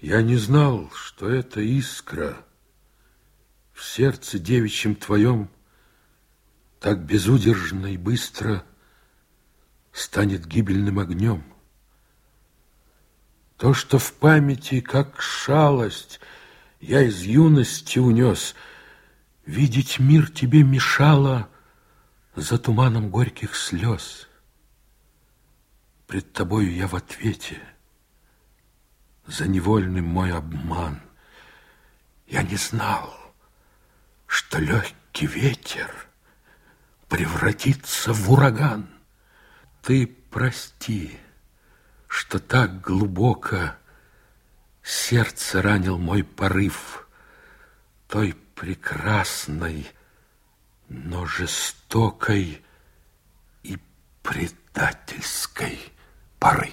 Я не знал, что эта искра в сердце девичьем твоем так безудержно и быстро станет гибельным огнем. То, что в памяти, как шалость, я из юности унес, видеть мир тебе мешало за туманом горьких слез. Пред тобою я в ответе за невольный мой обман. Я не знал, что легкий ветер превратится в ураган. Ты прости, что так глубоко сердце ранил мой порыв той прекрасной, но жестокой и предательской поры.